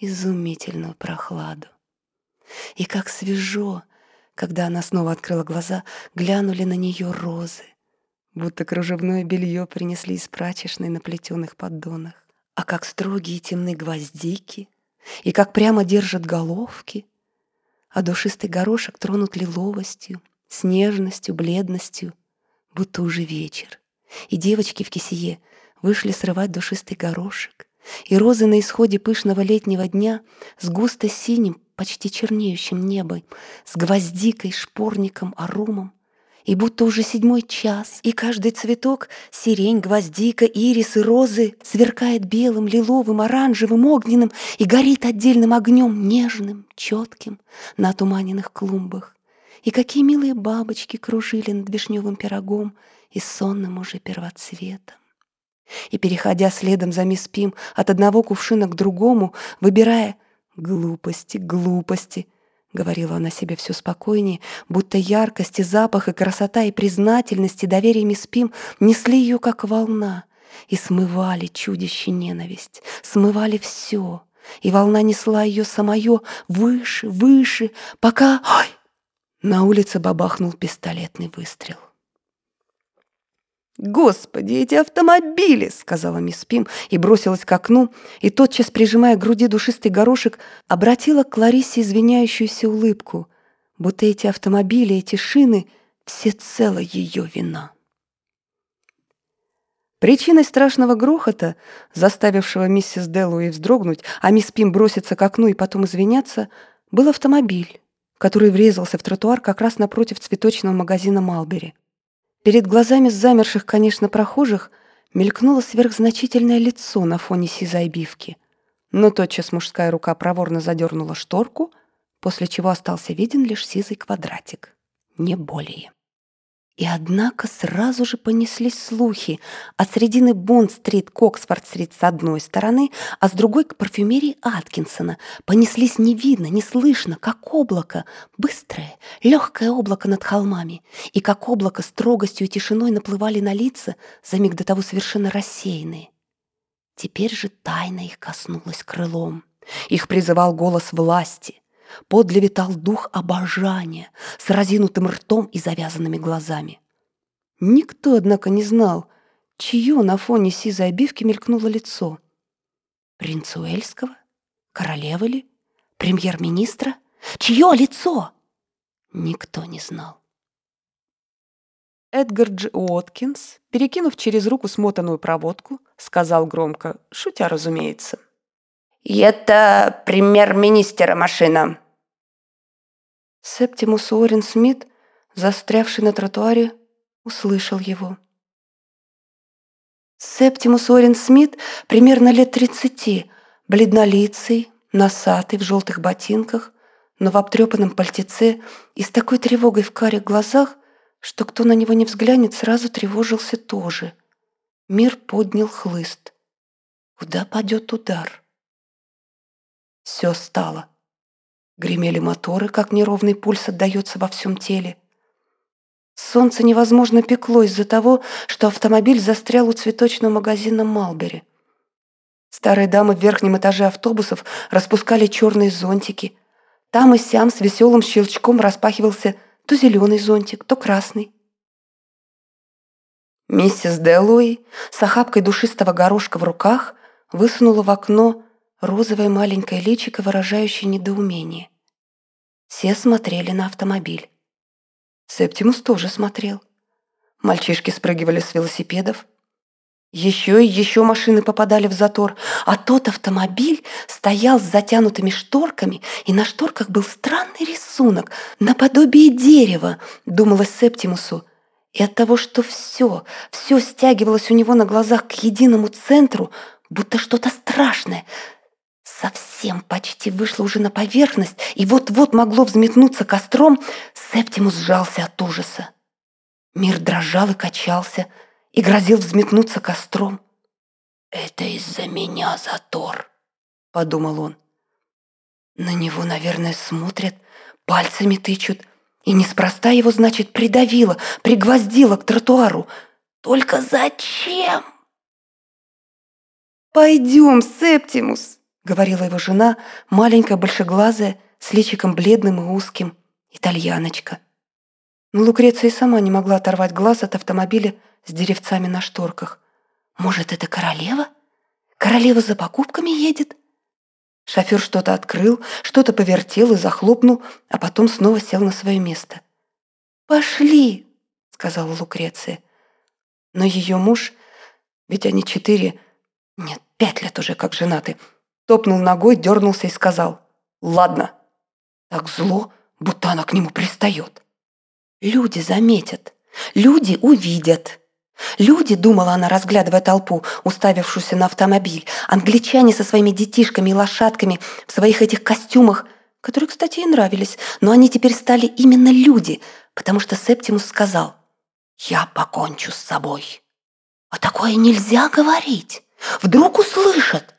изумительную прохладу. И как свежо, когда она снова открыла глаза, глянули на нее розы, будто кружевное белье принесли из прачечной на плетеных поддонах. А как строгие темные гвоздики, и как прямо держат головки, а душистый горошек тронут лиловостью, с нежностью, бледностью, будто уже вечер. И девочки в кисее вышли срывать душистый горошек, и розы на исходе пышного летнего дня с густо синим, почти чернеющим небом, с гвоздикой, шпорником, арумом, и будто уже седьмой час, и каждый цветок — сирень, гвоздика, ирис и розы — сверкает белым, лиловым, оранжевым, огненным и горит отдельным огнем, нежным, четким, на туманенных клумбах. И какие милые бабочки кружили над вишневым пирогом и сонным уже первоцветом. И, переходя следом за мисс Пим от одного кувшина к другому, выбирая «глупости, глупости», — говорила она себе все спокойнее, будто яркость и запах, и красота, и признательность, и доверие мисс Пим несли ее, как волна, и смывали чудище ненависть, смывали все, и волна несла ее самое выше, выше, пока... Ой! На улице бабахнул пистолетный выстрел. «Господи, эти автомобили!» — сказала мисс Пим и бросилась к окну, и тотчас, прижимая к груди душистый горошек, обратила к Ларисе извиняющуюся улыбку, будто эти автомобили, эти шины — всецело ее вина. Причиной страшного грохота, заставившего миссис Деллуи вздрогнуть, а мисс Пим броситься к окну и потом извиняться, был автомобиль, который врезался в тротуар как раз напротив цветочного магазина «Малбери». Перед глазами замерших, конечно, прохожих мелькнуло сверхзначительное лицо на фоне сизой обивки. Но тотчас мужская рука проворно задернула шторку, после чего остался виден лишь сизый квадратик. Не более. И однако сразу же понеслись слухи от средины Бонд-стрит к Оксфорд-стрит с одной стороны, а с другой к парфюмерии Аткинсона. Понеслись не видно, не слышно, как облако, быстрое, легкое облако над холмами, и как облако строгостью и тишиной наплывали на лица, за миг до того совершенно рассеянные. Теперь же тайна их коснулась крылом. Их призывал голос власти. Подле витал дух обожания с разинутым ртом и завязанными глазами. Никто, однако, не знал, чье на фоне сизой обивки мелькнуло лицо. Принца Уэльского? Королевы ли? Премьер-министра? Чье лицо? Никто не знал. Эдгар Дж. Уоткинс, перекинув через руку смотанную проводку, сказал громко, шутя, разумеется — и это премьер-министра машина. Септимус Уоррен Смит, застрявший на тротуаре, услышал его. Септимус Уоррен Смит примерно лет тридцати, бледнолицый, носатый, в желтых ботинках, но в обтрепанном пальтеце и с такой тревогой в карих глазах, что кто на него не взглянет, сразу тревожился тоже. Мир поднял хлыст. Куда падет удар? Все стало. Гремели моторы, как неровный пульс отдается во всем теле. Солнце невозможно пекло из-за того, что автомобиль застрял у цветочного магазина «Малбери». Старые дамы в верхнем этаже автобусов распускали черные зонтики. Там и сям с веселым щелчком распахивался то зеленый зонтик, то красный. Миссис Делуи с охапкой душистого горошка в руках высунула в окно розовое маленькое личико, выражающее недоумение. Все смотрели на автомобиль. Септимус тоже смотрел. Мальчишки спрыгивали с велосипедов. Еще и еще машины попадали в затор, а тот автомобиль стоял с затянутыми шторками, и на шторках был странный рисунок, наподобие дерева, думалось Септимусу. И от того, что все, все стягивалось у него на глазах к единому центру, будто что-то страшное, совсем почти вышло уже на поверхность и вот-вот могло взметнуться костром, Септимус сжался от ужаса. Мир дрожал и качался, и грозил взметнуться костром. «Это из-за меня, Затор», — подумал он. На него, наверное, смотрят, пальцами тычут, и неспроста его, значит, придавило, пригвоздило к тротуару. Только зачем? «Пойдем, Септимус!» — говорила его жена, маленькая, большеглазая, с личиком бледным и узким, итальяночка. Но Лукреция и сама не могла оторвать глаз от автомобиля с деревцами на шторках. «Может, это королева? Королева за покупками едет?» Шофер что-то открыл, что-то повертел и захлопнул, а потом снова сел на свое место. «Пошли!» — сказала Лукреция. Но ее муж, ведь они четыре, нет, пять лет уже как женаты, топнул ногой, дернулся и сказал «Ладно». Так зло, будто она к нему пристает. Люди заметят, люди увидят. Люди, думала она, разглядывая толпу, уставившуюся на автомобиль, англичане со своими детишками и лошадками в своих этих костюмах, которые, кстати, ей нравились, но они теперь стали именно люди, потому что Септимус сказал «Я покончу с собой». А такое нельзя говорить. Вдруг услышат.